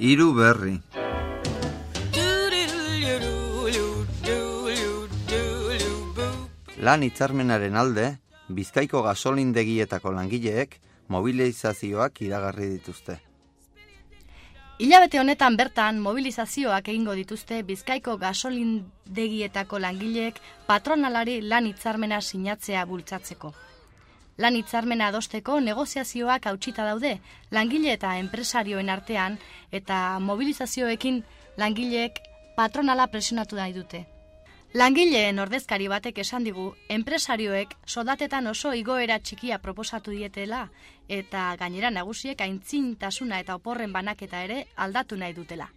Hiru berri. Lan hitzarmenaren alde, Bizkaiko gasolindegietako langileek mobilizazioak iragarri dituzte. Hilabete honetan bertan mobilizazioak egingo dituzte Bizkaiko gasolindegietako langileek patronalari lan hitzarmena sinatzea bultzatzeko. Lan hitzarmena adosteko negoziazioak hautsita daude langile eta enpresarioen artean eta mobilizazioekin langileek patronala presionatu nahi dute. Langileen ordezkari batek esan digu, enpresarioek sodatetan oso igoera txikia proposatu dietela eta gainera nagusiek aintzintasuna eta oporren banaketa ere aldatu nahi dutela.